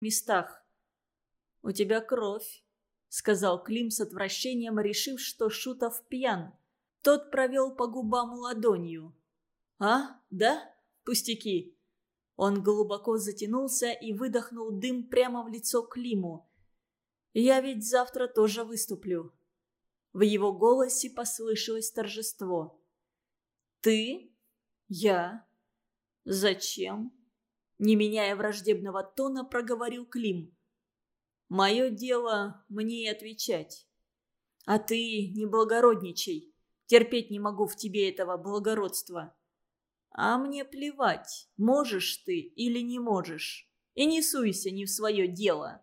местах. «У тебя кровь», — сказал Клим с отвращением, решив, что Шутов пьян. Тот провел по губам ладонью. «А, да? Пустяки». Он глубоко затянулся и выдохнул дым прямо в лицо Климу. «Я ведь завтра тоже выступлю». В его голосе послышалось торжество. «Ты? Я? Зачем?» Не меняя враждебного тона, проговорил Клим. «Мое дело мне и отвечать. А ты не благородничай. Терпеть не могу в тебе этого благородства. А мне плевать, можешь ты или не можешь. И не суйся не в свое дело».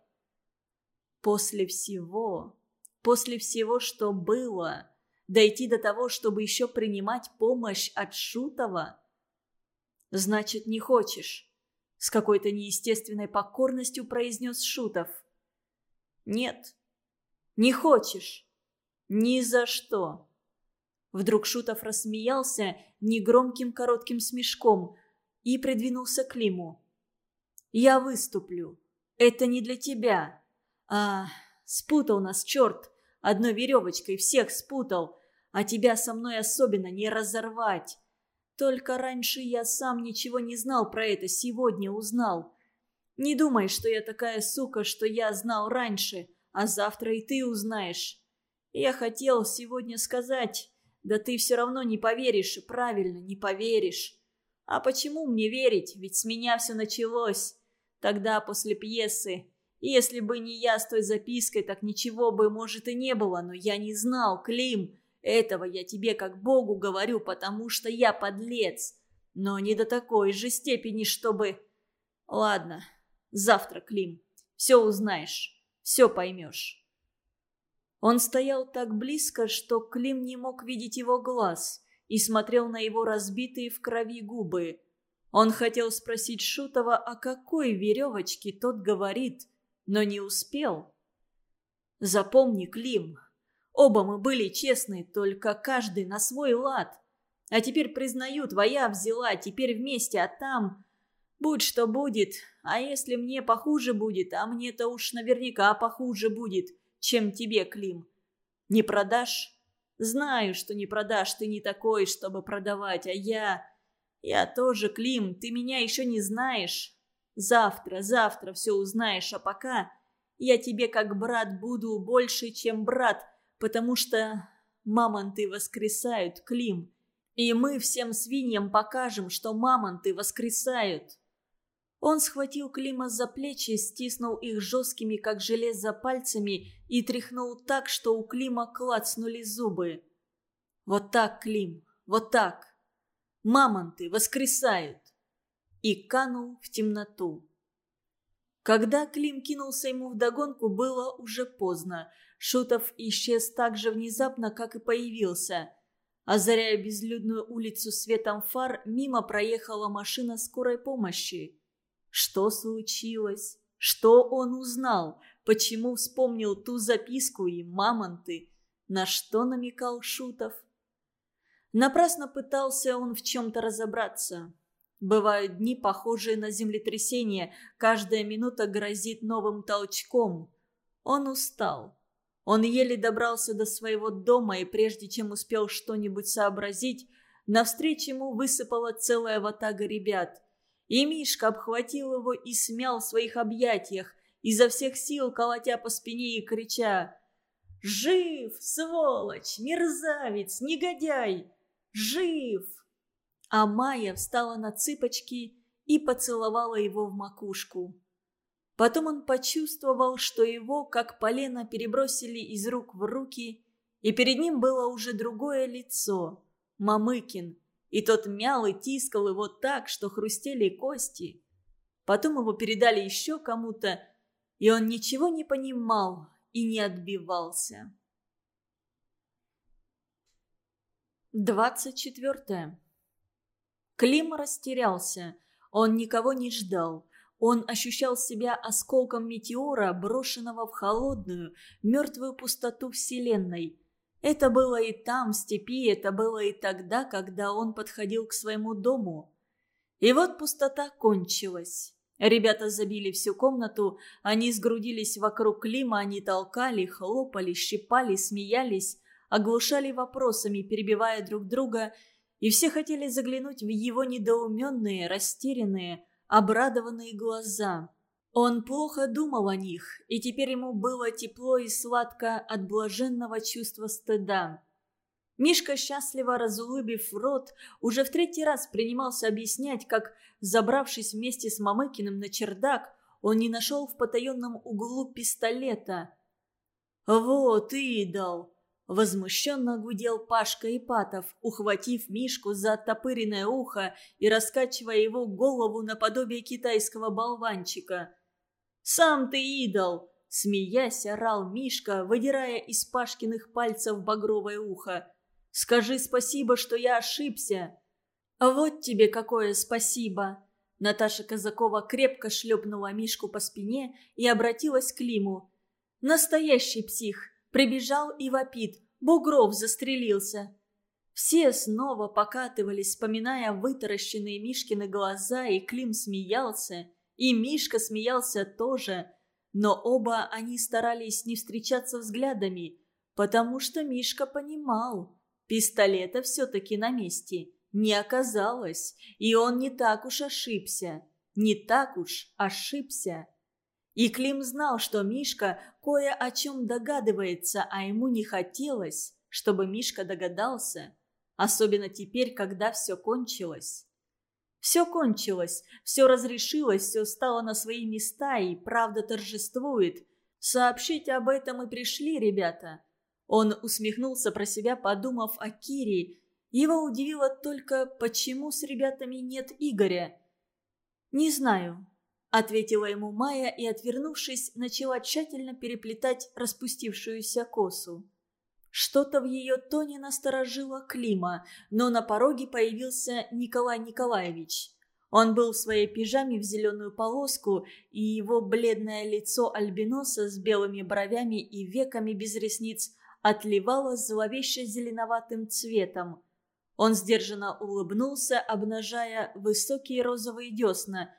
После всего, после всего, что было, дойти до того, чтобы еще принимать помощь от Шутова? Значит, не хочешь. С какой-то неестественной покорностью произнес Шутов. «Нет, не хочешь. Ни за что». Вдруг Шутов рассмеялся негромким коротким смешком и придвинулся к Лиму. «Я выступлю. Это не для тебя. А, спутал нас черт. Одной веревочкой всех спутал. А тебя со мной особенно не разорвать. Только раньше я сам ничего не знал про это, сегодня узнал. Не думай, что я такая сука, что я знал раньше, а завтра и ты узнаешь. Я хотел сегодня сказать, да ты все равно не поверишь, правильно, не поверишь. А почему мне верить, ведь с меня все началось. Тогда, после пьесы. Если бы не я с той запиской, так ничего бы, может, и не было, но я не знал, Клим. Этого я тебе как Богу говорю, потому что я подлец. Но не до такой же степени, чтобы... Ладно, завтра, Клим, все узнаешь, все поймешь. Он стоял так близко, что Клим не мог видеть его глаз и смотрел на его разбитые в крови губы. Он хотел спросить Шутова, о какой веревочке тот говорит, но не успел. «Запомни, Клим, Оба мы были честны, только каждый на свой лад. А теперь признаю, твоя взяла, теперь вместе, а там... Будь что будет, а если мне похуже будет, а мне-то уж наверняка похуже будет, чем тебе, Клим. Не продашь? Знаю, что не продашь, ты не такой, чтобы продавать, а я... Я тоже, Клим, ты меня еще не знаешь. Завтра, завтра все узнаешь, а пока... Я тебе как брат буду больше, чем брат, потому что мамонты воскресают, Клим. И мы всем свиньям покажем, что мамонты воскресают». Он схватил Клима за плечи, стиснул их жесткими, как железо, пальцами и тряхнул так, что у Клима клацнули зубы. «Вот так, Клим, вот так! Мамонты воскресают!» И канул в темноту. Когда Клим кинулся ему вдогонку, было уже поздно – Шутов исчез так же внезапно, как и появился. Озаряя безлюдную улицу светом фар, мимо проехала машина скорой помощи. Что случилось? Что он узнал? Почему вспомнил ту записку и мамонты? На что намекал Шутов? Напрасно пытался он в чем-то разобраться. Бывают дни, похожие на землетрясение, каждая минута грозит новым толчком. Он устал. Он еле добрался до своего дома, и прежде чем успел что-нибудь сообразить, навстречу ему высыпала целая ватага ребят. И Мишка обхватил его и смял в своих объятиях, изо всех сил колотя по спине и крича «Жив, сволочь, мерзавец, негодяй! Жив!» А Майя встала на цыпочки и поцеловала его в макушку. Потом он почувствовал, что его, как полено, перебросили из рук в руки, и перед ним было уже другое лицо – Мамыкин, и тот мял и тискал его так, что хрустели кости. Потом его передали еще кому-то, и он ничего не понимал и не отбивался. Двадцать четвертое. Клим растерялся. Он никого не ждал. Он ощущал себя осколком метеора, брошенного в холодную, мертвую пустоту Вселенной. Это было и там, в степи, это было и тогда, когда он подходил к своему дому. И вот пустота кончилась. Ребята забили всю комнату, они сгрудились вокруг Клима, они толкали, хлопали, щипали, смеялись, оглушали вопросами, перебивая друг друга, и все хотели заглянуть в его недоуменные, растерянные, обрадованные глаза. Он плохо думал о них, и теперь ему было тепло и сладко от блаженного чувства стыда. Мишка, счастливо разулыбив рот, уже в третий раз принимался объяснять, как, забравшись вместе с Мамыкиным на чердак, он не нашел в потаенном углу пистолета. «Вот идол!» – возмущенно гудел Пашка Ипатов, ухватив Мишку за оттопыренное ухо и раскачивая его голову наподобие китайского болванчика. «Сам ты идол!» – смеясь, орал Мишка, выдирая из Пашкиных пальцев багровое ухо. Скажи спасибо, что я ошибся». «А вот тебе какое спасибо!» Наташа Казакова крепко шлепнула Мишку по спине и обратилась к Лиму. «Настоящий псих! Прибежал и вопит. Бугров застрелился!» Все снова покатывались, вспоминая вытаращенные Мишкины глаза, и Клим смеялся, и Мишка смеялся тоже. Но оба они старались не встречаться взглядами, потому что Мишка понимал – Пистолета все-таки на месте не оказалось, и он не так уж ошибся. Не так уж ошибся. И Клим знал, что Мишка кое о чем догадывается, а ему не хотелось, чтобы Мишка догадался. Особенно теперь, когда все кончилось. Все кончилось, все разрешилось, все стало на свои места, и правда торжествует. Сообщить об этом и пришли ребята. Он усмехнулся про себя, подумав о Кире. Его удивило только, почему с ребятами нет Игоря. «Не знаю», — ответила ему Майя и, отвернувшись, начала тщательно переплетать распустившуюся косу. Что-то в ее тоне насторожило Клима, но на пороге появился Николай Николаевич. Он был в своей пижаме в зеленую полоску, и его бледное лицо альбиноса с белыми бровями и веками без ресниц отливала зловеще зеленоватым цветом. Он сдержанно улыбнулся, обнажая высокие розовые десна,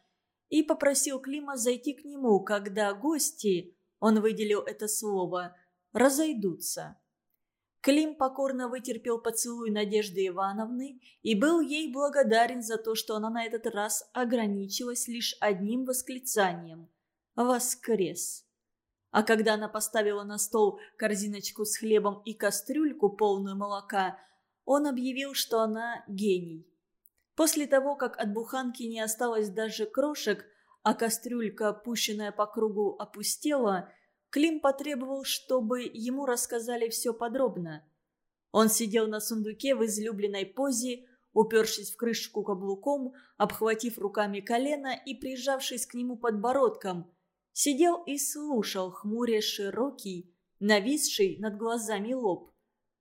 и попросил Клима зайти к нему, когда гости, он выделил это слово, разойдутся. Клим покорно вытерпел поцелуй Надежды Ивановны и был ей благодарен за то, что она на этот раз ограничилась лишь одним восклицанием «Воскрес!». А когда она поставила на стол корзиночку с хлебом и кастрюльку, полную молока, он объявил, что она гений. После того, как от буханки не осталось даже крошек, а кастрюлька, пущенная по кругу, опустела, Клим потребовал, чтобы ему рассказали все подробно. Он сидел на сундуке в излюбленной позе, упершись в крышку каблуком, обхватив руками колено и прижавшись к нему подбородком – сидел и слушал, хмуря широкий, нависший над глазами лоб.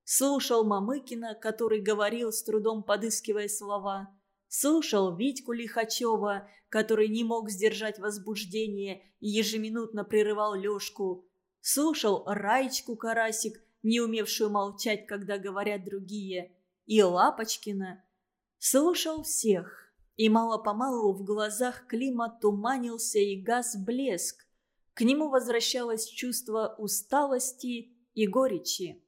Слушал Мамыкина, который говорил, с трудом подыскивая слова. Слушал Витьку Лихачева, который не мог сдержать возбуждение и ежеминутно прерывал Лешку. Слушал Раечку Карасик, не умевшую молчать, когда говорят другие. И Лапочкина. Слушал всех. И мало-помалу в глазах Клима туманился и газ блеск. К нему возвращалось чувство усталости и горечи.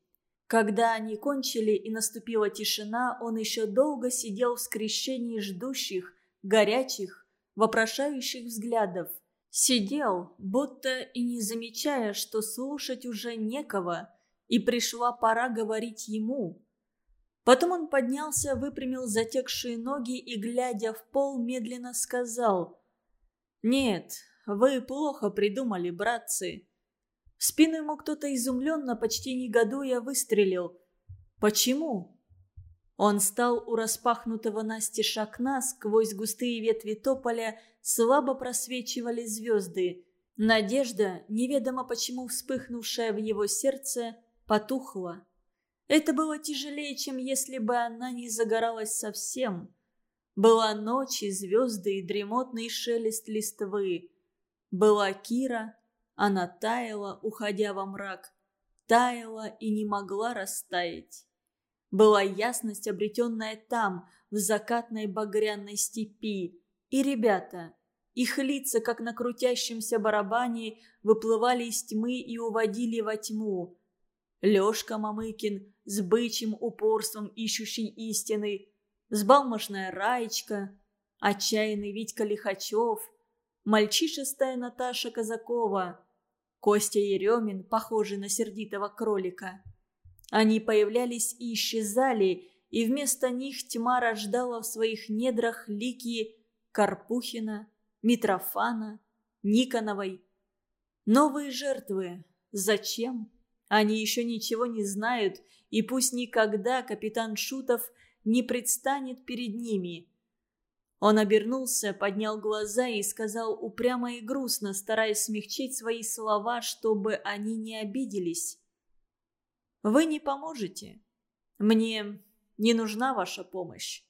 Когда они кончили и наступила тишина, он еще долго сидел в скрещении ждущих, горячих, вопрошающих взглядов. Сидел, будто и не замечая, что слушать уже некого, и пришла пора говорить ему. Потом он поднялся, выпрямил затекшие ноги и, глядя в пол, медленно сказал «Нет, вы плохо придумали, братцы». В спину ему кто-то изумленно, почти негодуя, выстрелил. «Почему?» Он стал у распахнутого настежь окна, сквозь густые ветви тополя слабо просвечивали звезды. Надежда, неведомо почему вспыхнувшая в его сердце, потухла. Это было тяжелее, чем если бы она не загоралась совсем. Была ночь и звезды и дремотный шелест листвы. Была Кира, она таяла, уходя во мрак, таяла и не могла растаять. Была ясность, обретенная там, в закатной багряной степи, и ребята, Их лица, как на крутящемся барабане, выплывали из тьмы и уводили во тьму. Лёшка Мамыкин с бычьим упорством ищущий истины, сбалмошная Раечка, отчаянный Витька Лихачев, мальчишестая Наташа Казакова, Костя Еремин, похожий на сердитого кролика. Они появлялись и исчезали, и вместо них тьма рождала в своих недрах лики Карпухина, Митрофана, Никоновой. Новые жертвы. Зачем? Они еще ничего не знают, и пусть никогда капитан Шутов не предстанет перед ними. Он обернулся, поднял глаза и сказал упрямо и грустно, стараясь смягчить свои слова, чтобы они не обиделись. «Вы не поможете. Мне не нужна ваша помощь».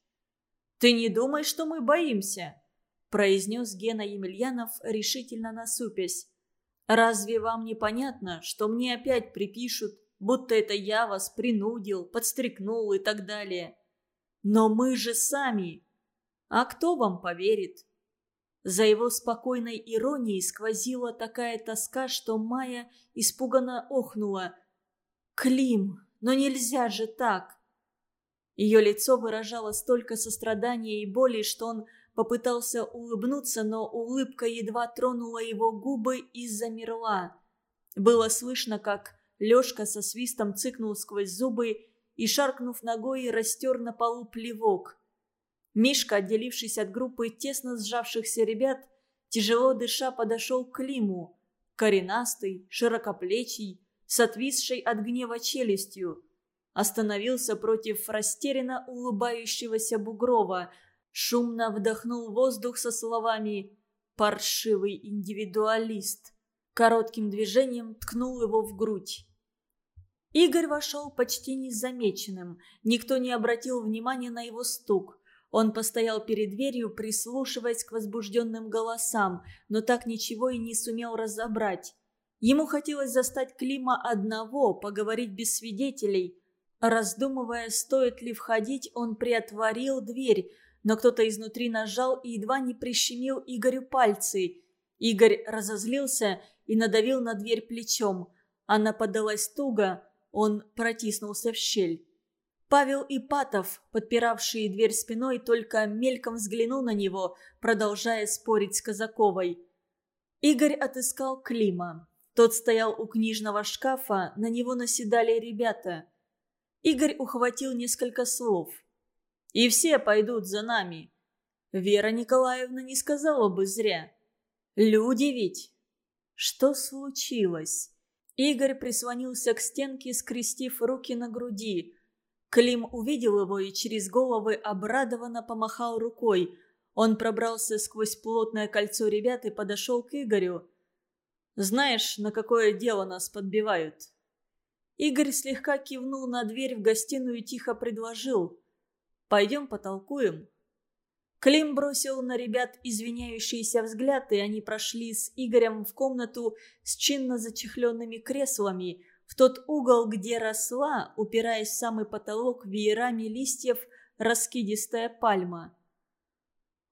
«Ты не думай, что мы боимся», – произнес Гена Емельянов, решительно насупясь. «Разве вам не понятно, что мне опять припишут, будто это я вас принудил, подстрекнул и так далее? Но мы же сами. А кто вам поверит?» За его спокойной иронией сквозила такая тоска, что Майя испуганно охнула. «Клим, но нельзя же так!» Ее лицо выражало столько сострадания и боли, что он попытался улыбнуться, но улыбка едва тронула его губы и замерла. Было слышно, как Лешка со свистом цыкнул сквозь зубы и, шаркнув ногой, растер на полу плевок. Мишка, отделившись от группы тесно сжавшихся ребят, тяжело дыша подошел к Климу. Коренастый, широкоплечий, с отвисшей от гнева челюстью. Остановился против растерянно улыбающегося Бугрова – шумно вдохнул воздух со словами «паршивый индивидуалист». Коротким движением ткнул его в грудь. Игорь вошел почти незамеченным. Никто не обратил внимания на его стук. Он постоял перед дверью, прислушиваясь к возбужденным голосам, но так ничего и не сумел разобрать. Ему хотелось застать Клима одного, поговорить без свидетелей. Раздумывая, стоит ли входить, он приотворил дверь, но кто-то изнутри нажал и едва не прищемил Игорю пальцы. Игорь разозлился и надавил на дверь плечом. Она подалась туго, он протиснулся в щель. Павел Ипатов, подпиравший дверь спиной, только мельком взглянул на него, продолжая спорить с Казаковой. Игорь отыскал Клима. Тот стоял у книжного шкафа, на него наседали ребята. Игорь ухватил несколько слов – и все пойдут за нами. Вера Николаевна не сказала бы зря. Люди ведь. Что случилось? Игорь прислонился к стенке, скрестив руки на груди. Клим увидел его и через головы обрадованно помахал рукой. Он пробрался сквозь плотное кольцо ребят и подошел к Игорю. «Знаешь, на какое дело нас подбивают?» Игорь слегка кивнул на дверь в гостиную и тихо предложил. Пойдем потолкуем». Клим бросил на ребят извиняющийся взгляд, и они прошли с Игорем в комнату с чинно зачехленными креслами, в тот угол, где росла, упираясь в самый потолок веерами листьев, раскидистая пальма.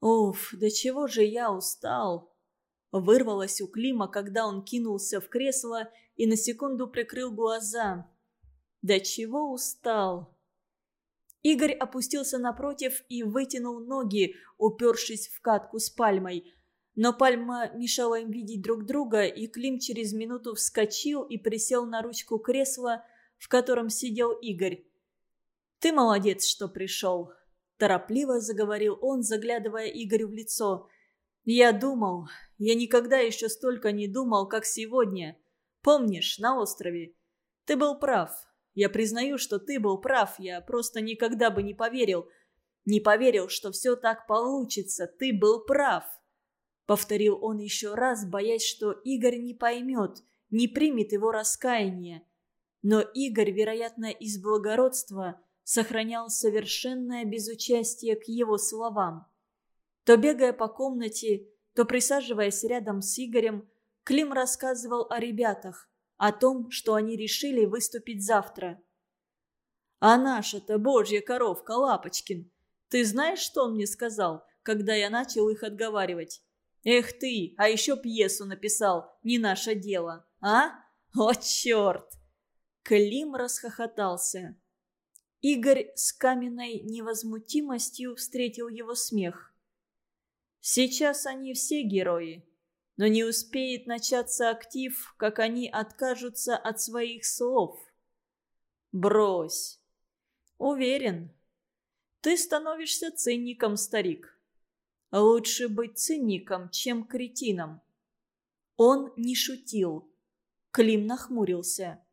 «Уф, до чего же я устал!» Вырвалось у Клима, когда он кинулся в кресло и на секунду прикрыл глаза. «До чего устал!» Игорь опустился напротив и вытянул ноги, упершись в катку с пальмой. Но пальма мешала им видеть друг друга, и Клим через минуту вскочил и присел на ручку кресла, в котором сидел Игорь. «Ты молодец, что пришел», – торопливо заговорил он, заглядывая Игорю в лицо. «Я думал, я никогда еще столько не думал, как сегодня. Помнишь, на острове? Ты был прав, я признаю, что ты был прав, я просто никогда бы не поверил. Не поверил, что все так получится, ты был прав. Повторил он еще раз, боясь, что Игорь не поймет, не примет его раскаяние. Но Игорь, вероятно, из благородства, сохранял совершенное безучастие к его словам. То бегая по комнате, то присаживаясь рядом с Игорем, Клим рассказывал о ребятах, о том, что они решили выступить завтра. «А наша-то божья коровка Лапочкин, ты знаешь, что он мне сказал, когда я начал их отговаривать? Эх ты, а еще пьесу написал, не наше дело, а? О, черт!» Клим расхохотался. Игорь с каменной невозмутимостью встретил его смех. «Сейчас они все герои, но не успеет начаться актив, как они откажутся от своих слов. Брось. Уверен. Ты становишься цинником, старик. Лучше быть циником, чем кретином. Он не шутил. Клим нахмурился.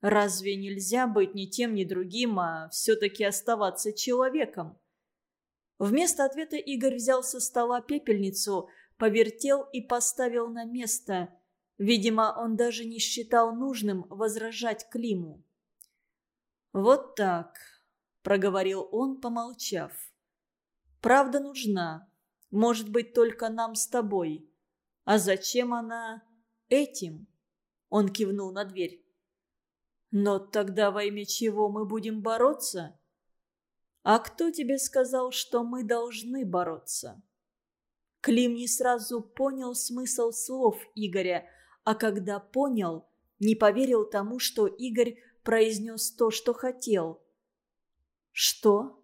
Разве нельзя быть ни тем, ни другим, а все-таки оставаться человеком? Вместо ответа Игорь взял со стола пепельницу – повертел и поставил на место. Видимо, он даже не считал нужным возражать Климу. «Вот так», — проговорил он, помолчав. «Правда нужна. Может быть, только нам с тобой. А зачем она этим?» Он кивнул на дверь. «Но тогда во имя чего мы будем бороться?» «А кто тебе сказал, что мы должны бороться?» Клим не сразу понял смысл слов Игоря, а когда понял, не поверил тому, что Игорь произнес то, что хотел. «Что?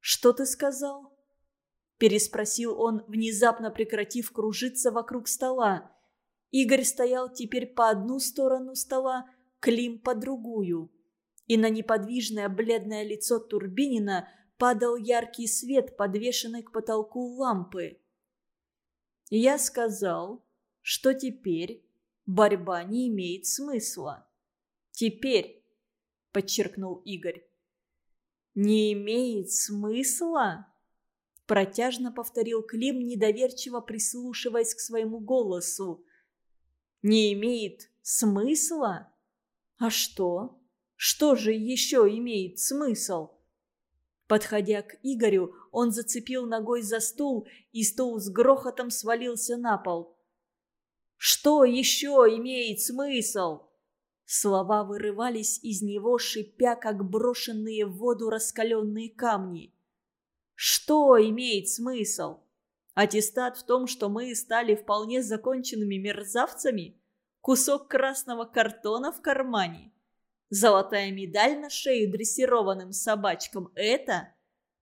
Что ты сказал?» Переспросил он, внезапно прекратив кружиться вокруг стола. Игорь стоял теперь по одну сторону стола, Клим по другую. И на неподвижное бледное лицо Турбинина падал яркий свет, подвешенный к потолку лампы. Я сказал, что теперь борьба не имеет смысла. Теперь, подчеркнул Игорь. Не имеет смысла? Протяжно повторил Клим, недоверчиво прислушиваясь к своему голосу. Не имеет смысла? А что? Что же еще имеет смысл? Подходя к Игорю, он зацепил ногой за стул, и стул с грохотом свалился на пол. «Что еще имеет смысл?» Слова вырывались из него, шипя, как брошенные в воду раскаленные камни. «Что имеет смысл? Аттестат в том, что мы стали вполне законченными мерзавцами? Кусок красного картона в кармане?» Золотая медаль на шею дрессированным собачкам – это?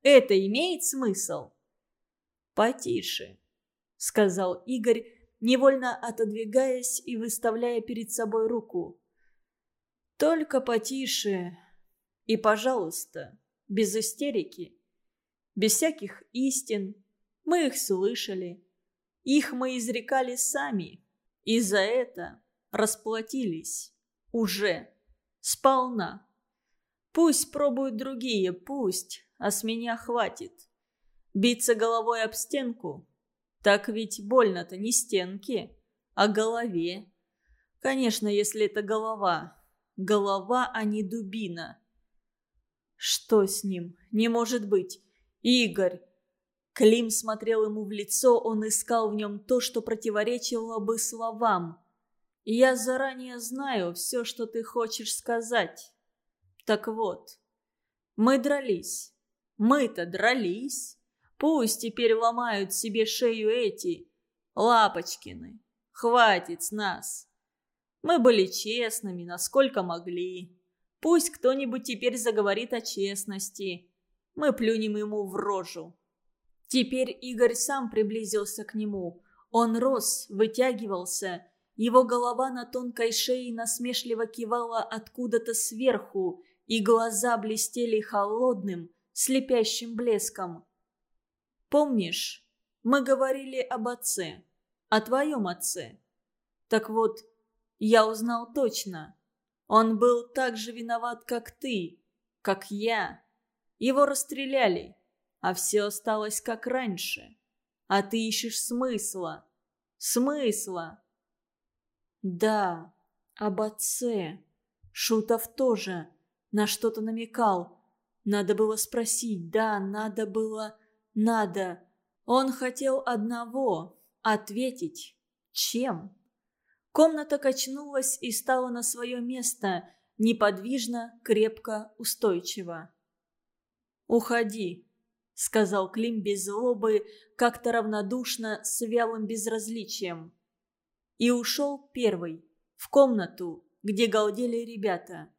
Это имеет смысл? «Потише», – сказал Игорь, невольно отодвигаясь и выставляя перед собой руку. «Только потише. И, пожалуйста, без истерики. Без всяких истин. Мы их слышали. Их мы изрекали сами. И за это расплатились. Уже». Сполна. Пусть пробуют другие, пусть, а с меня хватит. Биться головой об стенку? Так ведь больно-то не стенки, а голове. Конечно, если это голова. Голова, а не дубина. Что с ним? Не может быть. Игорь. Клим смотрел ему в лицо, он искал в нем то, что противоречило бы словам. Я заранее знаю все, что ты хочешь сказать. Так вот, мы дрались. Мы-то дрались. Пусть теперь ломают себе шею эти Лапочкины. Хватит с нас. Мы были честными, насколько могли. Пусть кто-нибудь теперь заговорит о честности. Мы плюнем ему в рожу. Теперь Игорь сам приблизился к нему. Он рос, вытягивался его голова на тонкой шее насмешливо кивала откуда-то сверху, и глаза блестели холодным, слепящим блеском. «Помнишь, мы говорили об отце, о твоем отце? Так вот, я узнал точно. Он был так же виноват, как ты, как я. Его расстреляли, а все осталось как раньше. А ты ищешь смысла. Смысла. Да, об отце. Шутов тоже. На что-то намекал. Надо было спросить, да, надо было... Надо. Он хотел одного — ответить. Чем? Комната качнулась и стала на свое место, неподвижно, крепко, устойчиво. «Уходи», — сказал Клим без злобы, как-то равнодушно, с вялым безразличием. И ушел первый, в комнату, где галдели ребята.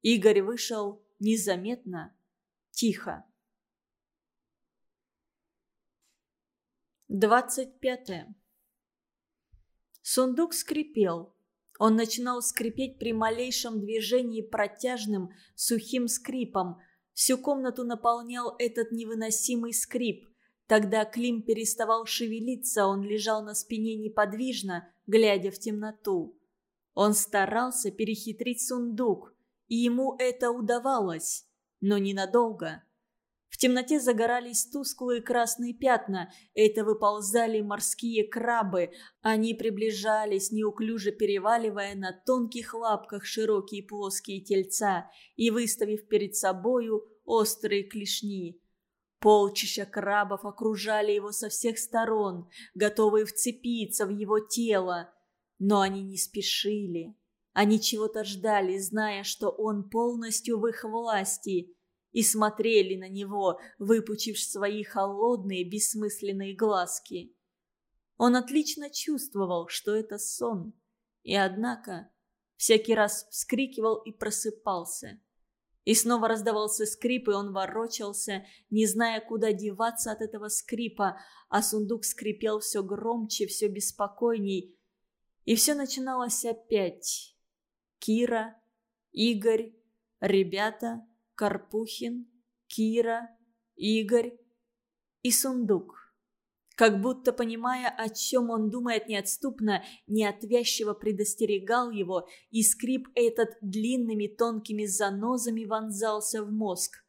Игорь вышел незаметно, тихо. Двадцать пятое. Сундук скрипел. Он начинал скрипеть при малейшем движении протяжным, сухим скрипом. Всю комнату наполнял этот невыносимый скрип. Тогда Клим переставал шевелиться, он лежал на спине неподвижно, глядя в темноту. Он старался перехитрить сундук, и ему это удавалось, но ненадолго. В темноте загорались тусклые красные пятна. Это выползали морские крабы. Они приближались, неуклюже переваливая на тонких лапках широкие плоские тельца и выставив перед собою острые клешни. Полчища крабов окружали его со всех сторон, готовые вцепиться в его тело. Но они не спешили. Они чего-то ждали, зная, что он полностью в их власти – и смотрели на него, выпучив свои холодные, бессмысленные глазки. Он отлично чувствовал, что это сон, и однако всякий раз вскрикивал и просыпался. И снова раздавался скрип, и он ворочался, не зная, куда деваться от этого скрипа, а сундук скрипел все громче, все беспокойней. И все начиналось опять. Кира, Игорь, ребята, Карпухин, Кира, Игорь и сундук. Как будто понимая, о чем он думает неотступно, неотвязчиво предостерегал его, и скрип этот длинными тонкими занозами вонзался в мозг.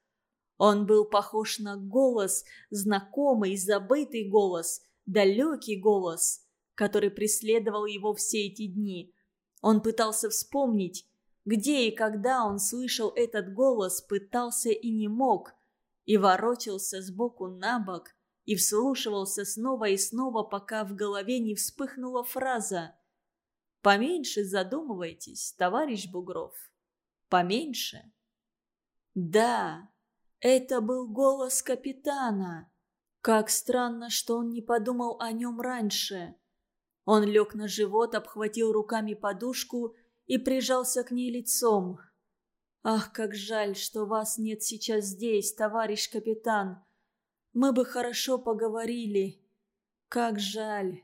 Он был похож на голос, знакомый, забытый голос, далекий голос, который преследовал его все эти дни. Он пытался вспомнить, где и когда он слышал этот голос, пытался и не мог, и ворочался сбоку на бок, и вслушивался снова и снова, пока в голове не вспыхнула фраза «Поменьше задумывайтесь, товарищ Бугров, поменьше». Да, это был голос капитана. Как странно, что он не подумал о нем раньше. Он лег на живот, обхватил руками подушку и прижался к ней лицом. «Ах, как жаль, что вас нет сейчас здесь, товарищ капитан. Мы бы хорошо поговорили. Как жаль.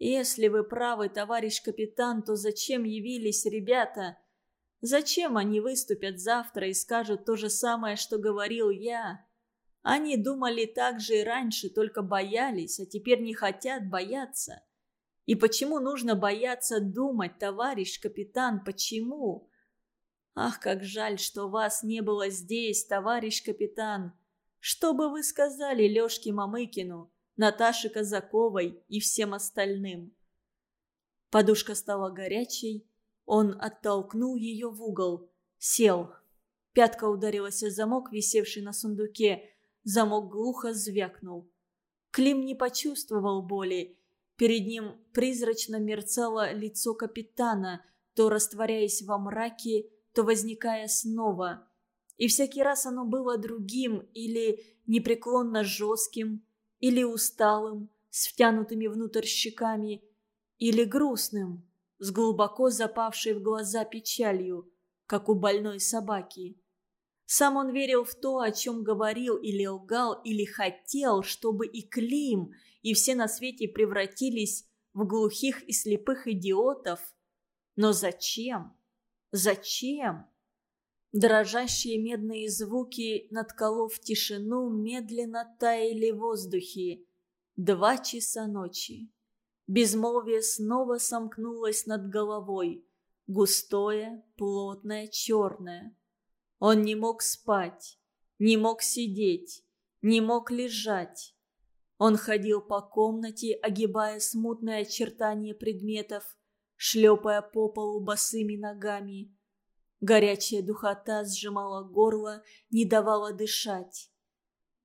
Если вы правы, товарищ капитан, то зачем явились ребята? Зачем они выступят завтра и скажут то же самое, что говорил я?» Они думали так же и раньше, только боялись, а теперь не хотят бояться. И почему нужно бояться думать, товарищ капитан, почему? Ах, как жаль, что вас не было здесь, товарищ капитан. Что бы вы сказали Лёшке Мамыкину, Наташе Казаковой и всем остальным? Подушка стала горячей, он оттолкнул ее в угол, сел. Пятка ударилась о замок, висевший на сундуке. Замок глухо звякнул. Клим не почувствовал боли Перед ним призрачно мерцало лицо капитана, то растворяясь во мраке, то возникая снова. И всякий раз оно было другим или непреклонно жестким, или усталым, с втянутыми внутрь щеками, или грустным, с глубоко запавшей в глаза печалью, как у больной собаки. Сам он верил в то, о чем говорил или лгал, или хотел, чтобы и Клим, и все на свете превратились в глухих и слепых идиотов. Но зачем? Зачем? Дрожащие медные звуки, надколов тишину, медленно таяли в воздухе. Два часа ночи. Безмолвие снова сомкнулось над головой. Густое, плотное, черное. Он не мог спать, не мог сидеть, не мог лежать. Он ходил по комнате, огибая смутные очертания предметов, шлепая по полу босыми ногами. Горячая духота сжимала горло, не давала дышать.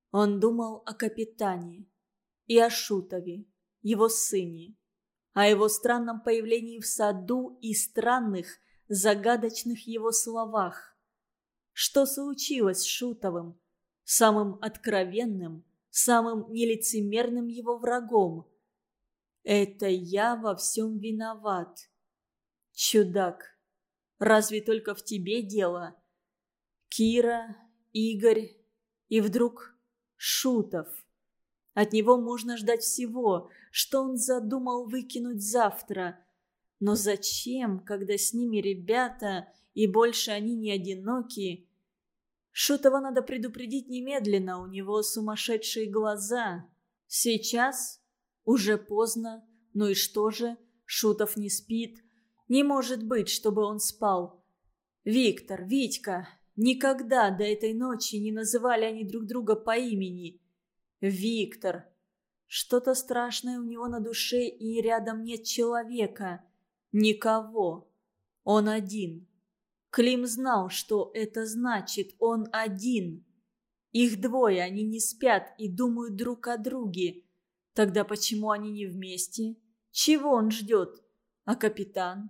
Он думал о капитане и о Шутове, его сыне, о его странном появлении в саду и странных, загадочных его словах. Что случилось с Шутовым? самым откровенным, самым нелицемерным его врагом. Это я во всем виноват. Чудак, разве только в тебе дело? Кира, Игорь и вдруг Шутов. От него можно ждать всего, что он задумал выкинуть завтра. Но зачем, когда с ними ребята, и больше они не одиноки? Шутова надо предупредить немедленно, у него сумасшедшие глаза. Сейчас? Уже поздно. Ну и что же? Шутов не спит. Не может быть, чтобы он спал. Виктор, Витька, никогда до этой ночи не называли они друг друга по имени. Виктор. Что-то страшное у него на душе, и рядом нет человека. Никого. Он один. Клим знал, что это значит. Он один. Их двое, они не спят и думают друг о друге. Тогда почему они не вместе? Чего он ждет? А капитан?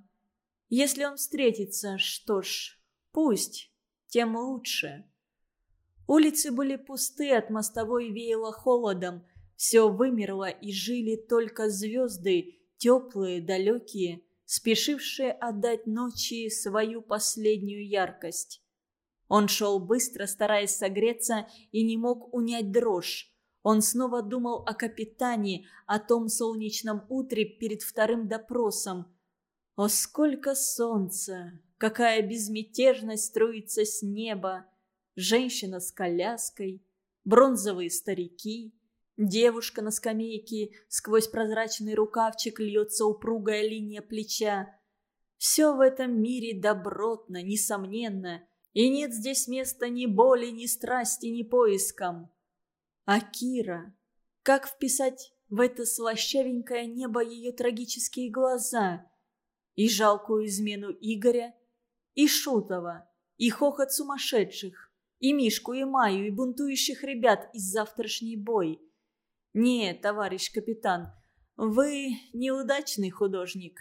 Если он встретится, что ж, пусть, тем лучше. Улицы были пусты, от мостовой веяло холодом. Все вымерло, и жили только звезды, теплые, далекие, спешившие отдать ночи свою последнюю яркость. Он шел быстро, стараясь согреться, и не мог унять дрожь. Он снова думал о капитане, о том солнечном утре перед вторым допросом. О, сколько солнца! Какая безмятежность струится с неба! женщина с коляской, бронзовые старики, девушка на скамейке, сквозь прозрачный рукавчик льется упругая линия плеча. Все в этом мире добротно, несомненно, и нет здесь места ни боли, ни страсти, ни поискам. А Кира? Как вписать в это слащавенькое небо ее трагические глаза? И жалкую измену Игоря, и Шутова, и хохот сумасшедших. И Мишку, и Маю, и бунтующих ребят из завтрашней бой. Нет, товарищ капитан, вы неудачный художник.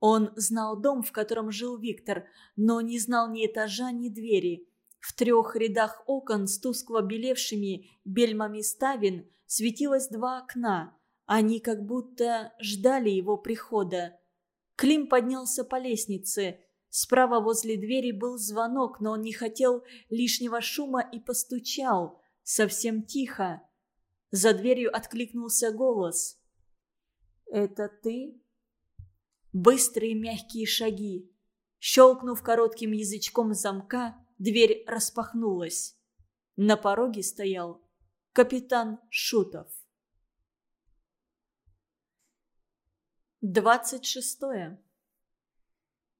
Он знал дом, в котором жил Виктор, но не знал ни этажа, ни двери. В трех рядах окон с тускло белевшими бельмами ставен светилось два окна. Они как будто ждали его прихода. Клим поднялся по лестнице. Справа возле двери был звонок, но он не хотел лишнего шума и постучал. Совсем тихо. За дверью откликнулся голос. «Это ты?» Быстрые мягкие шаги. Щелкнув коротким язычком замка, дверь распахнулась. На пороге стоял капитан Шутов. Двадцать шестое.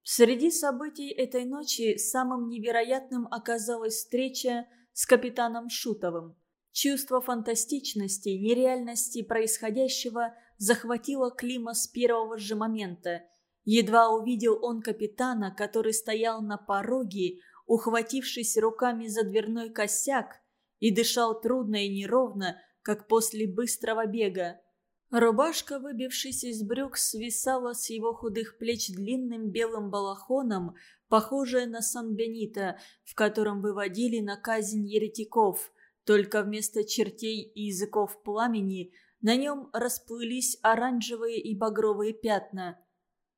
Среди событий этой ночи самым невероятным оказалась встреча с капитаном Шутовым. Чувство фантастичности, нереальности происходящего захватило Клима с первого же момента. Едва увидел он капитана, который стоял на пороге, ухватившись руками за дверной косяк, и дышал трудно и неровно, как после быстрого бега. Рубашка, выбившись из брюк, свисала с его худых плеч длинным белым балахоном, похожая на Сан-Бенито, в котором выводили на казнь еретиков. Только вместо чертей и языков пламени на нем расплылись оранжевые и багровые пятна.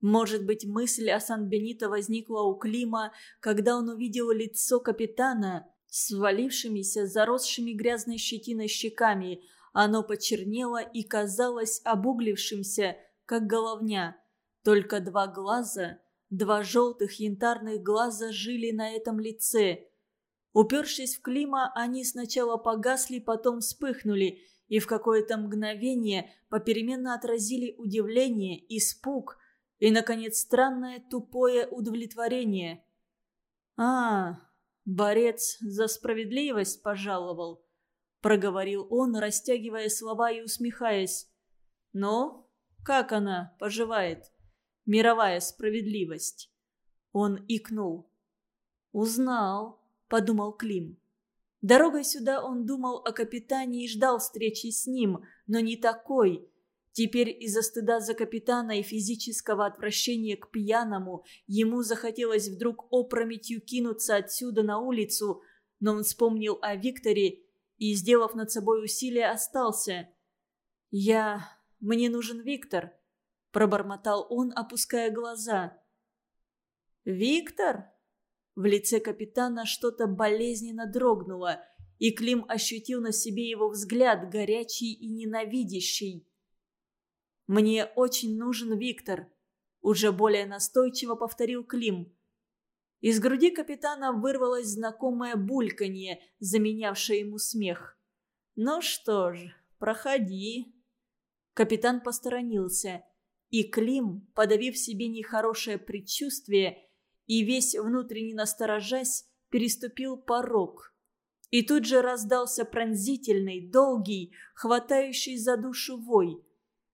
Может быть, мысль о Сан-Бенито возникла у Клима, когда он увидел лицо капитана с свалившимися, заросшими грязной щетиной щеками – оно почернело и казалось обуглившимся, как головня. Только два глаза, два желтых янтарных глаза жили на этом лице. Упершись в Клима, они сначала погасли, потом вспыхнули, и в какое-то мгновение попеременно отразили удивление, испуг и, наконец, странное тупое удовлетворение. «А, борец за справедливость пожаловал», проговорил он, растягивая слова и усмехаясь. «Ну, как она поживает? Мировая справедливость?» Он икнул. «Узнал», — подумал Клим. Дорогой сюда он думал о капитане и ждал встречи с ним, но не такой. Теперь из-за стыда за капитана и физического отвращения к пьяному ему захотелось вдруг опрометью кинуться отсюда на улицу, но он вспомнил о Викторе и, сделав над собой усилие, остался. «Я... мне нужен Виктор», – пробормотал он, опуская глаза. «Виктор?» В лице капитана что-то болезненно дрогнуло, и Клим ощутил на себе его взгляд, горячий и ненавидящий. «Мне очень нужен Виктор», – уже более настойчиво повторил Клим. Из груди капитана вырвалось знакомое бульканье, заменявшее ему смех. «Ну что ж, проходи». Капитан посторонился, и Клим, подавив себе нехорошее предчувствие и весь внутренне насторожась, переступил порог. И тут же раздался пронзительный, долгий, хватающий за душу вой –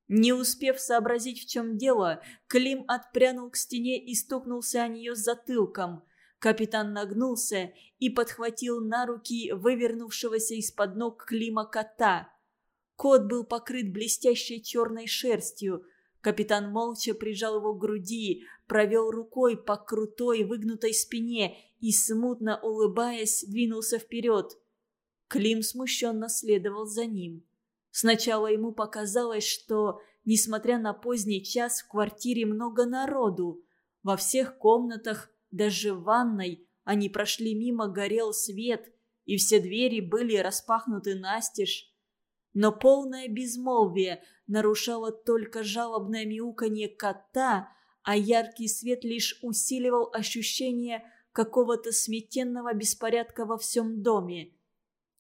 не успев сообразить, в чем дело, Клим отпрянул к стене и стукнулся о нее затылком. Капитан нагнулся и подхватил на руки вывернувшегося из-под ног Клима кота. Кот был покрыт блестящей черной шерстью. Капитан молча прижал его к груди, провел рукой по крутой выгнутой спине и, смутно улыбаясь, двинулся вперед. Клим смущенно следовал за ним. Сначала ему показалось, что, несмотря на поздний час, в квартире много народу. Во всех комнатах, даже в ванной, они прошли мимо, горел свет, и все двери были распахнуты настежь. Но полное безмолвие нарушало только жалобное мяуканье кота, а яркий свет лишь усиливал ощущение какого-то сметенного беспорядка во всем доме.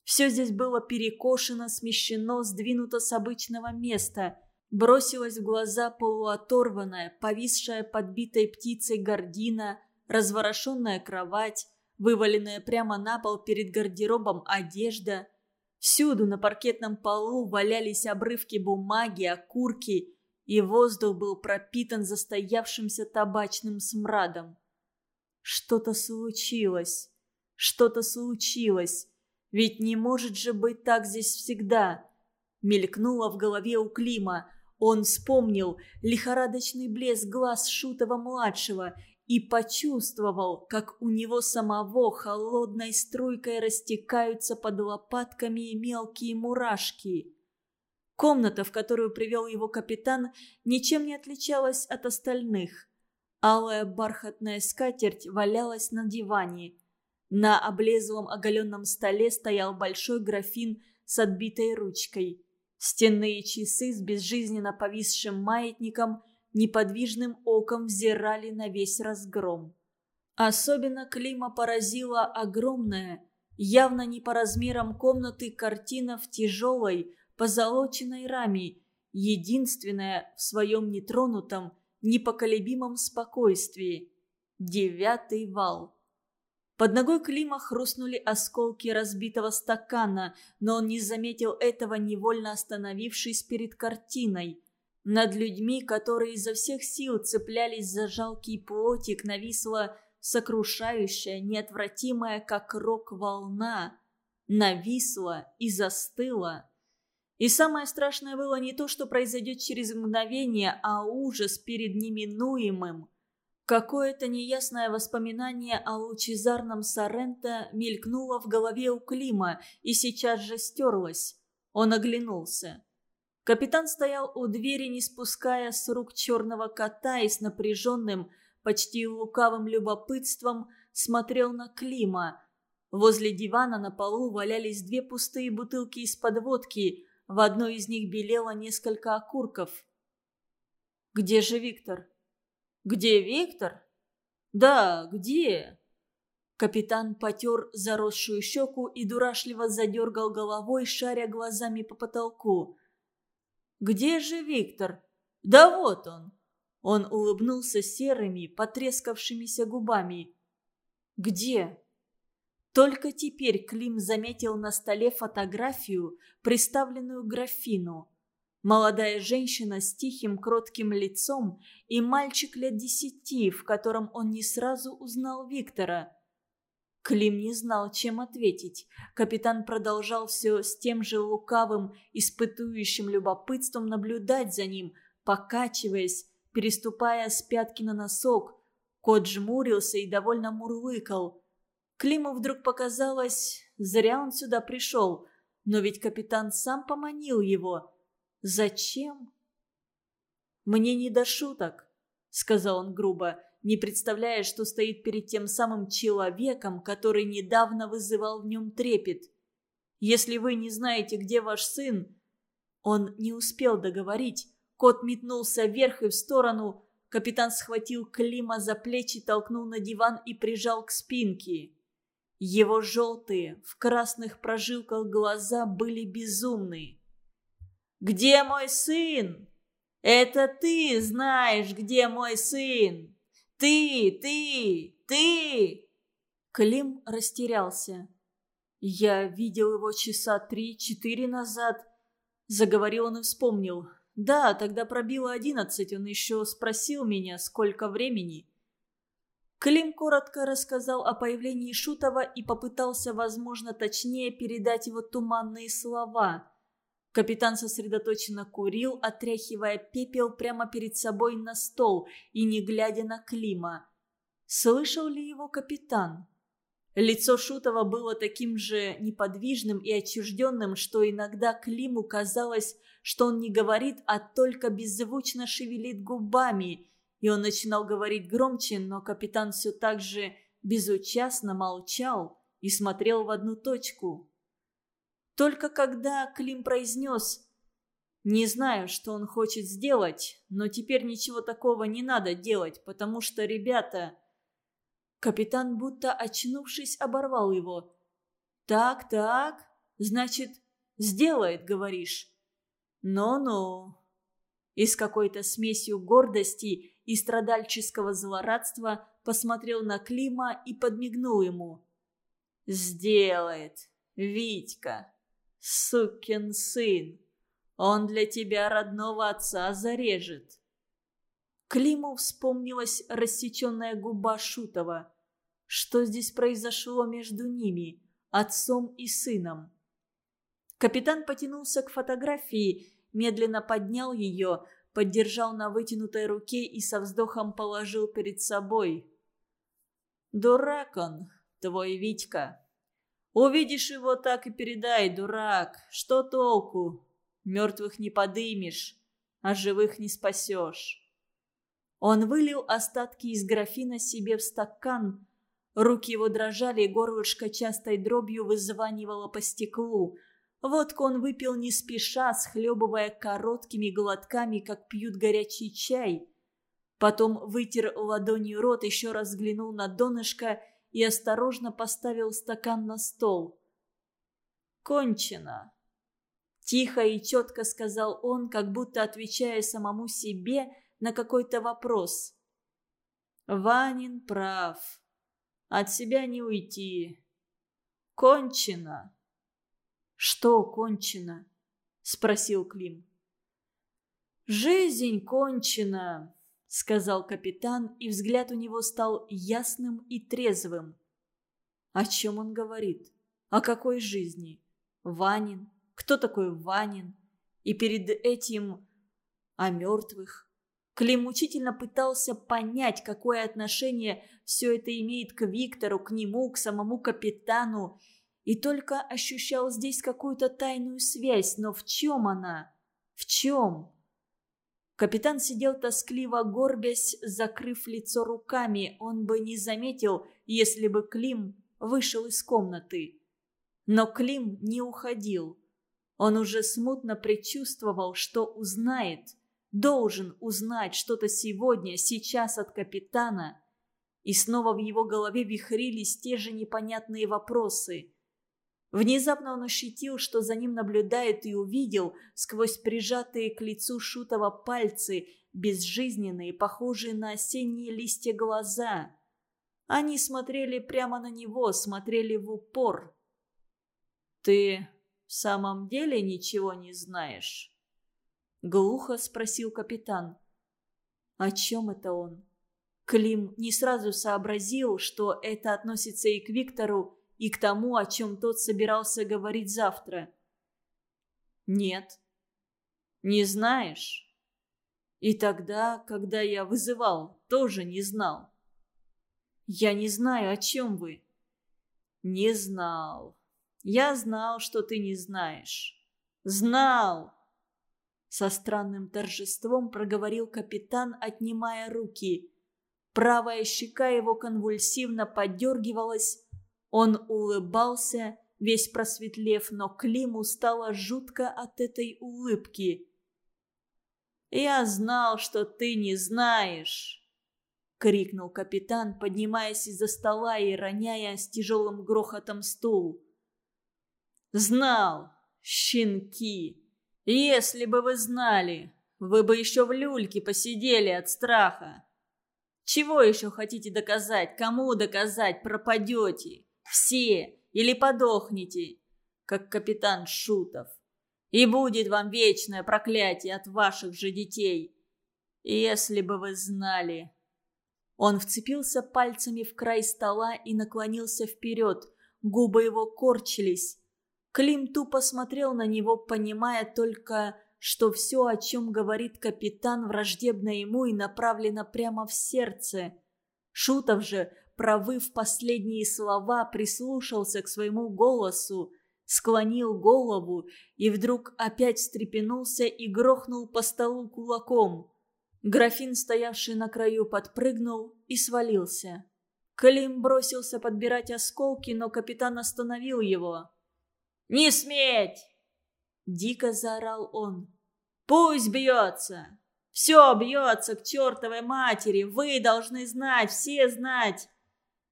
Все здесь было перекошено, смещено, сдвинуто с обычного места. Бросилась в глаза полуоторванная, повисшая подбитой птицей гордина, разворошенная кровать, вываленная прямо на пол перед гардеробом одежда. Всюду на паркетном полу валялись обрывки бумаги, окурки, и воздух был пропитан застоявшимся табачным смрадом. Что-то случилось. Что-то случилось. Ведь не может же быть так здесь всегда. Мелькнуло в голове у Клима. Он вспомнил лихорадочный блеск глаз Шутова-младшего и почувствовал, как у него самого холодной струйкой растекаются под лопатками мелкие мурашки. Комната, в которую привел его капитан, ничем не отличалась от остальных. Алая бархатная скатерть валялась на диване – на облезлом оголенном столе стоял большой графин с отбитой ручкой. Стенные часы с безжизненно повисшим маятником неподвижным оком взирали на весь разгром. Особенно Клима поразила огромная, явно не по размерам комнаты, картина в тяжелой, позолоченной раме, единственная в своем нетронутом, непоколебимом спокойствии. Девятый вал. Под ногой Клима хрустнули осколки разбитого стакана, но он не заметил этого, невольно остановившись перед картиной. Над людьми, которые изо всех сил цеплялись за жалкий плотик, нависла сокрушающая, неотвратимая, как рок волна. Нависла и застыла. И самое страшное было не то, что произойдет через мгновение, а ужас перед неминуемым – Какое-то неясное воспоминание о лучезарном Соренто мелькнуло в голове у Клима и сейчас же стерлось. Он оглянулся. Капитан стоял у двери, не спуская с рук черного кота и с напряженным, почти лукавым любопытством смотрел на Клима. Возле дивана на полу валялись две пустые бутылки из-под водки, в одной из них белело несколько окурков. «Где же Виктор?» «Где Виктор?» «Да, где?» Капитан потер заросшую щеку и дурашливо задергал головой, шаря глазами по потолку. «Где же Виктор?» «Да вот он!» Он улыбнулся серыми, потрескавшимися губами. «Где?» Только теперь Клим заметил на столе фотографию, приставленную графину. Молодая женщина с тихим кротким лицом и мальчик лет десяти, в котором он не сразу узнал Виктора. Клим не знал, чем ответить. Капитан продолжал все с тем же лукавым, испытующим любопытством наблюдать за ним, покачиваясь, переступая с пятки на носок. Кот жмурился и довольно мурлыкал. Климу вдруг показалось, зря он сюда пришел. Но ведь капитан сам поманил его. Зачем? «Мне не до шуток», — сказал он грубо, не представляя, что стоит перед тем самым человеком, который недавно вызывал в нем трепет. «Если вы не знаете, где ваш сын...» Он не успел договорить. Кот метнулся вверх и в сторону. Капитан схватил Клима за плечи, толкнул на диван и прижал к спинке. Его желтые, в красных прожилках глаза были безумны. «Где мой сын? Это ты знаешь, где мой сын! Ты, ты, ты!» Клим растерялся. «Я видел его часа три-четыре назад», — заговорил он и вспомнил. «Да, тогда пробило одиннадцать, он еще спросил меня, сколько времени». Клим коротко рассказал о появлении Шутова и попытался, возможно, точнее передать его туманные слова. Капитан сосредоточенно курил, отряхивая пепел прямо перед собой на стол и не глядя на Клима. Слышал ли его капитан? Лицо Шутова было таким же неподвижным и отчужденным, что иногда Климу казалось, что он не говорит, а только беззвучно шевелит губами – и он начинал говорить громче, но капитан все так же безучастно молчал и смотрел в одну точку. Только когда Клим произнес «Не знаю, что он хочет сделать, но теперь ничего такого не надо делать, потому что ребята...» Капитан, будто очнувшись, оборвал его. «Так, так, значит, сделает, говоришь?» «Ну-ну». И с какой-то смесью гордости и страдальческого злорадства посмотрел на Клима и подмигнул ему. «Сделает, Витька, сукин сын, он для тебя родного отца зарежет». Климу вспомнилась рассеченная губа Шутова. Что здесь произошло между ними, отцом и сыном? Капитан потянулся к фотографии, медленно поднял ее, поддержал на вытянутой руке и со вздохом положил перед собой. «Дурак он, твой Витька. Увидишь его, так и передай, дурак. Что толку? Мертвых не подымешь, а живых не спасешь». Он вылил остатки из графина себе в стакан. Руки его дрожали, и горлышко частой дробью вызванивало по стеклу – Водку он выпил не спеша, схлебывая короткими глотками, как пьют горячий чай. Потом вытер ладонью рот, еще раз взглянул на донышко и осторожно поставил стакан на стол. «Кончено!» Тихо и четко сказал он, как будто отвечая самому себе на какой-то вопрос. «Ванин прав. От себя не уйти. Кончено!» «Что кончено?» – спросил Клим. «Жизнь кончена», – сказал капитан, и взгляд у него стал ясным и трезвым. О чем он говорит? О какой жизни? Ванин? Кто такой Ванин? И перед этим о мертвых? Клим мучительно пытался понять, какое отношение все это имеет к Виктору, к нему, к самому капитану, и только ощущал здесь какую-то тайную связь, но в чем она? В чем? Капитан сидел тоскливо горбясь, закрыв лицо руками. Он бы не заметил, если бы Клим вышел из комнаты. Но Клим не уходил. Он уже смутно предчувствовал, что узнает, должен узнать что-то сегодня, сейчас от капитана. И снова в его голове вихрились те же непонятные вопросы. Внезапно он ощутил, что за ним наблюдает и увидел сквозь прижатые к лицу Шутова пальцы, безжизненные, похожие на осенние листья глаза. Они смотрели прямо на него, смотрели в упор. «Ты в самом деле ничего не знаешь?» Глухо спросил капитан. О чем это он? Клим не сразу сообразил, что это относится и к Виктору, и к тому, о чем тот собирался говорить завтра. «Нет». «Не знаешь?» «И тогда, когда я вызывал, тоже не знал». «Я не знаю, о чем вы». «Не знал. Я знал, что ты не знаешь. Знал!» Со странным торжеством проговорил капитан, отнимая руки. Правая щека его конвульсивно подергивалась. Он улыбался, весь просветлев, но Климу стало жутко от этой улыбки. «Я знал, что ты не знаешь!» — крикнул капитан, поднимаясь из-за стола и роняя с тяжелым грохотом стул. «Знал! Щенки! Если бы вы знали, вы бы еще в люльке посидели от страха! Чего еще хотите доказать? Кому доказать? Пропадете! Все! Или подохнете, как капитан Шутов! И будет вам вечное проклятие от ваших же детей! Если бы вы знали!» Он вцепился пальцами в край стола и наклонился вперед. Губы его корчились. Клим тупо смотрел на него, понимая только, что все, о чем говорит капитан, враждебно ему и направлено прямо в сердце. Шутов же, провыв последние слова, прислушался к своему голосу, склонил голову и вдруг опять встрепенулся и грохнул по столу кулаком. Графин, стоявший на краю, подпрыгнул и свалился. Клим бросился подбирать осколки, но капитан остановил его. «Не сметь!» Дико заорал он. «Пусть бьется! Все бьется к чертовой матери! Вы должны знать, все знать!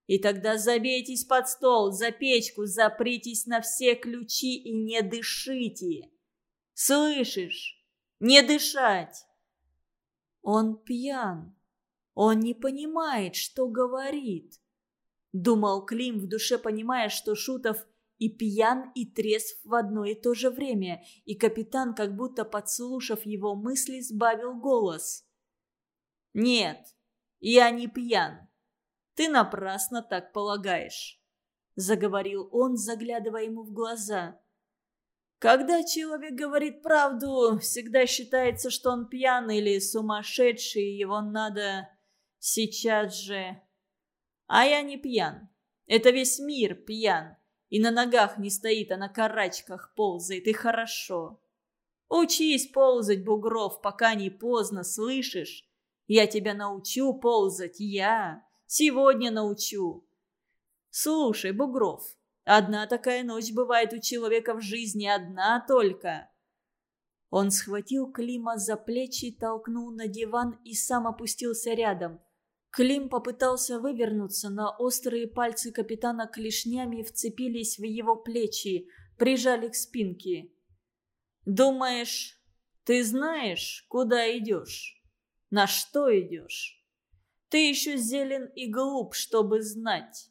И тогда забейтесь под стол, за печку, запритесь на все ключи и не дышите! Слышишь? Не дышать!» Он пьян. Он не понимает, что говорит. Думал Клим в душе, понимая, что Шутов и пьян, и трезв в одно и то же время, и капитан, как будто подслушав его мысли, сбавил голос. «Нет, я не пьян. Ты напрасно так полагаешь», — заговорил он, заглядывая ему в глаза. «Когда человек говорит правду, всегда считается, что он пьян или сумасшедший, и его надо сейчас же...» «А я не пьян. Это весь мир пьян. И на ногах не стоит, а на карачках ползает, и хорошо. Учись ползать, Бугров, пока не поздно, слышишь? Я тебя научу ползать, я. Сегодня научу. Слушай, Бугров, одна такая ночь бывает у человека в жизни, одна только. Он схватил Клима за плечи, толкнул на диван и сам опустился рядом. Клим попытался вывернуться, но острые пальцы капитана клешнями вцепились в его плечи, прижали к спинке. «Думаешь, ты знаешь, куда идешь? На что идешь? Ты еще зелен и глуп, чтобы знать.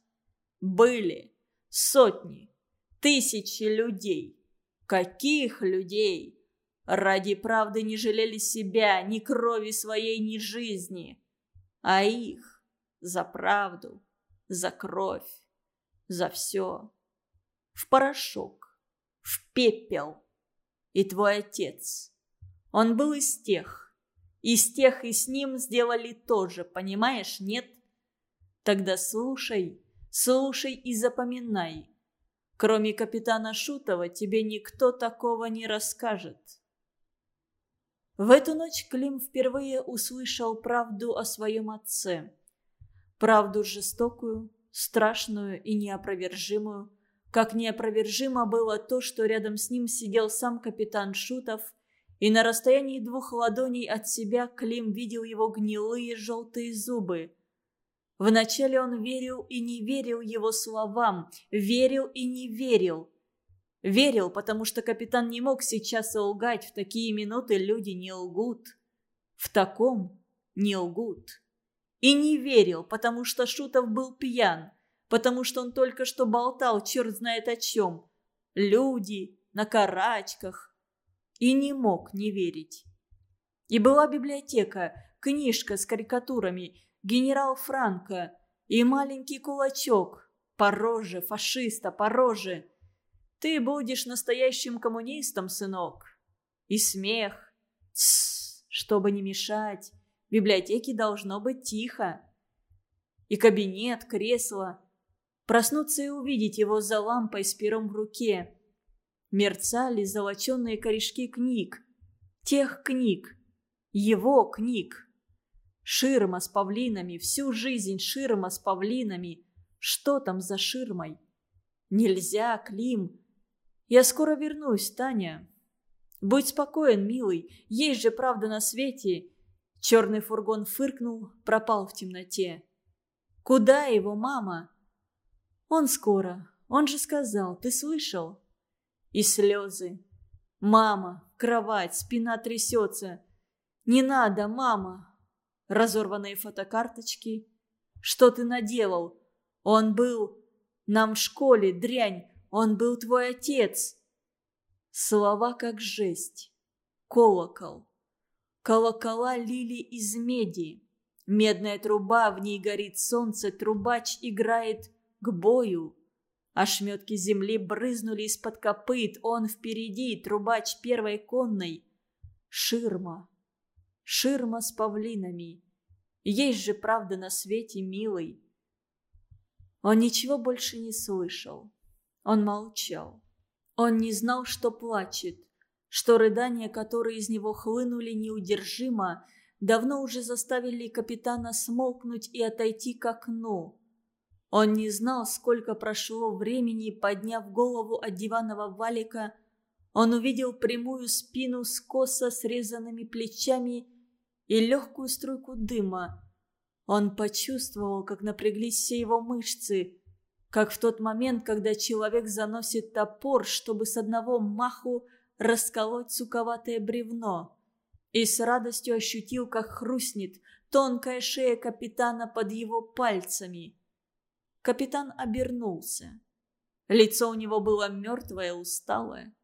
Были сотни, тысячи людей. Каких людей? Ради правды не жалели себя, ни крови своей, ни жизни» а их за правду, за кровь, за все. В порошок, в пепел. И твой отец, он был из тех, из тех и с ним сделали то же, понимаешь, нет? Тогда слушай, слушай и запоминай. Кроме капитана Шутова тебе никто такого не расскажет. В эту ночь Клим впервые услышал правду о своем отце. Правду жестокую, страшную и неопровержимую. Как неопровержимо было то, что рядом с ним сидел сам капитан Шутов, и на расстоянии двух ладоней от себя Клим видел его гнилые желтые зубы. Вначале он верил и не верил его словам, верил и не верил – Верил, потому что капитан не мог сейчас лгать. В такие минуты люди не лгут. В таком не лгут. И не верил, потому что Шутов был пьян. Потому что он только что болтал, черт знает о чем. Люди, на карачках. И не мог не верить. И была библиотека, книжка с карикатурами, генерал Франко и маленький кулачок. По роже, фашиста, по роже. Ты будешь настоящим коммунистом, сынок. И смех. Тссс, чтобы не мешать. В библиотеке должно быть тихо. И кабинет, кресло. Проснуться и увидеть его за лампой с пером в руке. Мерцали золоченые корешки книг. Тех книг. Его книг. Ширма с павлинами, всю жизнь ширма с павлинами. Что там за ширмой? Нельзя, Клим. Я скоро вернусь, Таня. Будь спокоен, милый, есть же правда на свете. Черный фургон фыркнул, пропал в темноте. Куда его мама? Он скоро. Он же сказал, ты слышал? И слезы. Мама, кровать, спина трясется. Не надо, мама. Разорванные фотокарточки. Что ты наделал? Он был... Нам в школе, дрянь. Он был твой отец. Слова как жесть. Колокол. Колокола лили из меди. Медная труба, в ней горит солнце, трубач играет к бою. Ошметки земли брызнули из-под копыт, он впереди, трубач первой конной. Ширма. Ширма с павлинами. Есть же правда на свете, милый. Он ничего больше не слышал. Он молчал. Он не знал, что плачет, что рыдания, которые из него хлынули неудержимо, давно уже заставили капитана смолкнуть и отойти к окну. Он не знал, сколько прошло времени, подняв голову от диванного валика, он увидел прямую спину с косо срезанными плечами и легкую струйку дыма. Он почувствовал, как напряглись все его мышцы, как в тот момент, когда человек заносит топор, чтобы с одного маху расколоть суковатое бревно. И с радостью ощутил, как хрустнет тонкая шея капитана под его пальцами. Капитан обернулся. Лицо у него было мертвое, усталое.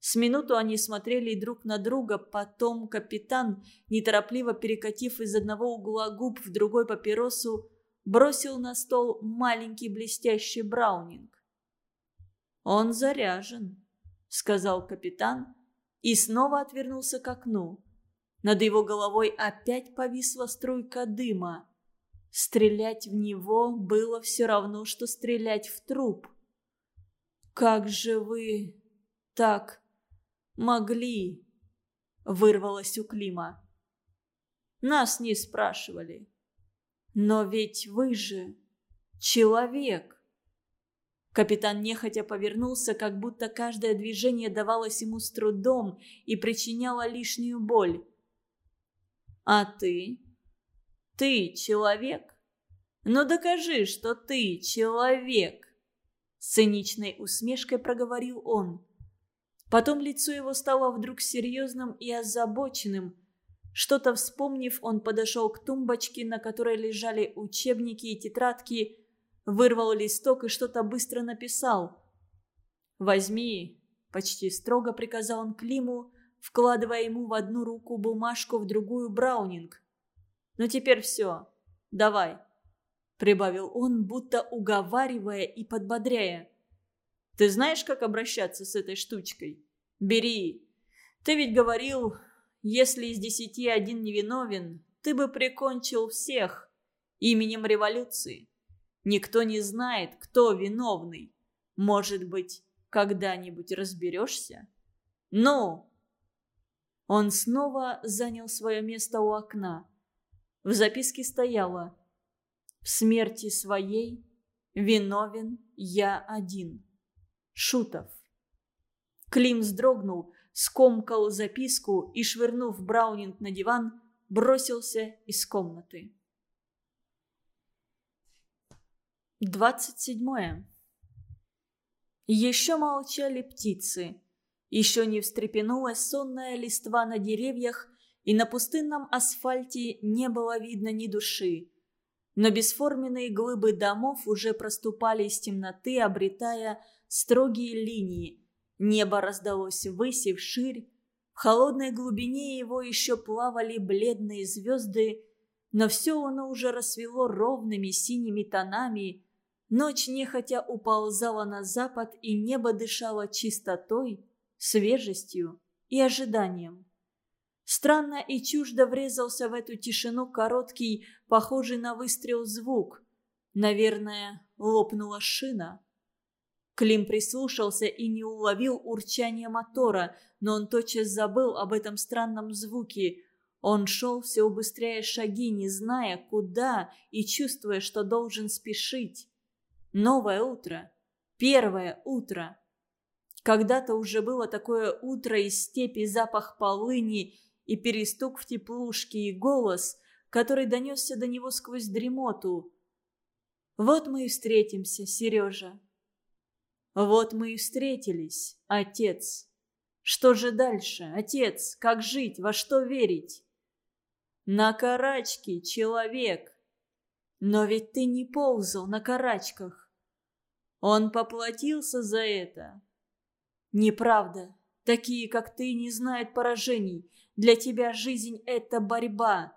С минуту они смотрели друг на друга, потом капитан, неторопливо перекатив из одного угла губ в другой папиросу, бросил на стол маленький блестящий браунинг. «Он заряжен», — сказал капитан и снова отвернулся к окну. Над его головой опять повисла струйка дыма. Стрелять в него было все равно, что стрелять в труп. «Как же вы так могли?» — вырвалось у Клима. «Нас не спрашивали». «Но ведь вы же человек!» Капитан нехотя повернулся, как будто каждое движение давалось ему с трудом и причиняло лишнюю боль. «А ты? Ты человек? Ну докажи, что ты человек!» С циничной усмешкой проговорил он. Потом лицо его стало вдруг серьезным и озабоченным – что-то вспомнив, он подошел к тумбочке, на которой лежали учебники и тетрадки, вырвал листок и что-то быстро написал. «Возьми», — почти строго приказал он Климу, вкладывая ему в одну руку бумажку, в другую браунинг. «Ну теперь все. Давай», — прибавил он, будто уговаривая и подбодряя. «Ты знаешь, как обращаться с этой штучкой? Бери. Ты ведь говорил, если из десяти один невиновен, ты бы прикончил всех именем революции. Никто не знает, кто виновный. Может быть, когда-нибудь разберешься? Ну!» Он снова занял свое место у окна. В записке стояло «В смерти своей виновен я один». Шутов. Клим вздрогнул, скомкал записку и, швырнув Браунинг на диван, бросился из комнаты. Двадцать седьмое. Еще молчали птицы. Еще не встрепенулась сонная листва на деревьях, и на пустынном асфальте не было видно ни души. Но бесформенные глыбы домов уже проступали из темноты, обретая строгие линии – Небо раздалось ввысь и вширь. В холодной глубине его еще плавали бледные звезды, но все оно уже рассвело ровными синими тонами. Ночь нехотя уползала на запад, и небо дышало чистотой, свежестью и ожиданием. Странно и чуждо врезался в эту тишину короткий, похожий на выстрел звук. Наверное, лопнула шина. Клим прислушался и не уловил урчания мотора, но он тотчас забыл об этом странном звуке. Он шел, все убыстряя шаги, не зная, куда, и чувствуя, что должен спешить. Новое утро. Первое утро. Когда-то уже было такое утро из степи запах полыни и перестук в теплушке и голос, который донесся до него сквозь дремоту. «Вот мы и встретимся, Сережа». «Вот мы и встретились, отец». Что же дальше, отец? Как жить? Во что верить? На карачке, человек. Но ведь ты не ползал на карачках. Он поплатился за это. Неправда. Такие, как ты, не знают поражений. Для тебя жизнь — это борьба.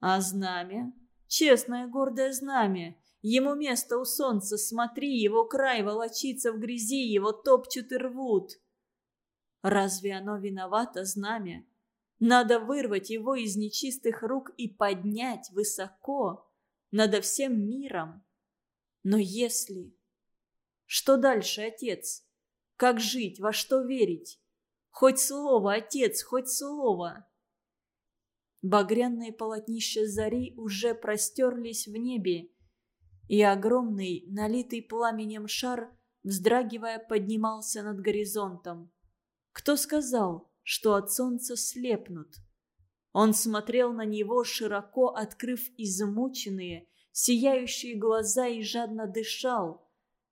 А знамя? Честное гордое знамя. Ему место у солнца, смотри, его край волочится в грязи, его топчут и рвут. Разве оно виновато, знамя? Надо вырвать его из нечистых рук и поднять высоко, над всем миром. Но если... Что дальше, отец? Как жить, во что верить? Хоть слово, отец, хоть слово. Багряные полотнища зари уже простерлись в небе, и огромный, налитый пламенем шар, вздрагивая, поднимался над горизонтом. Кто сказал, что от солнца слепнут? Он смотрел на него, широко открыв измученные, сияющие глаза и жадно дышал.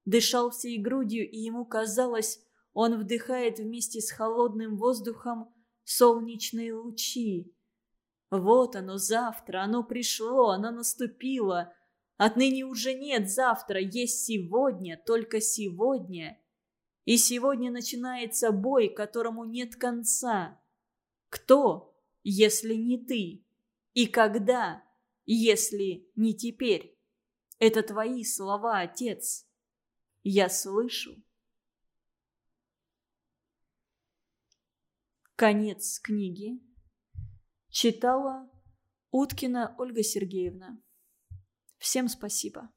Дышал всей грудью, и ему казалось, он вдыхает вместе с холодным воздухом солнечные лучи. Вот оно завтра, оно пришло, оно наступило. Отныне уже нет завтра, есть сегодня, только сегодня. И сегодня начинается бой, которому нет конца. Кто, если не ты? И когда, если не теперь? Это твои слова, отец. Я слышу. Конец книги. Читала Уткина Ольга Сергеевна. Всем спасибо.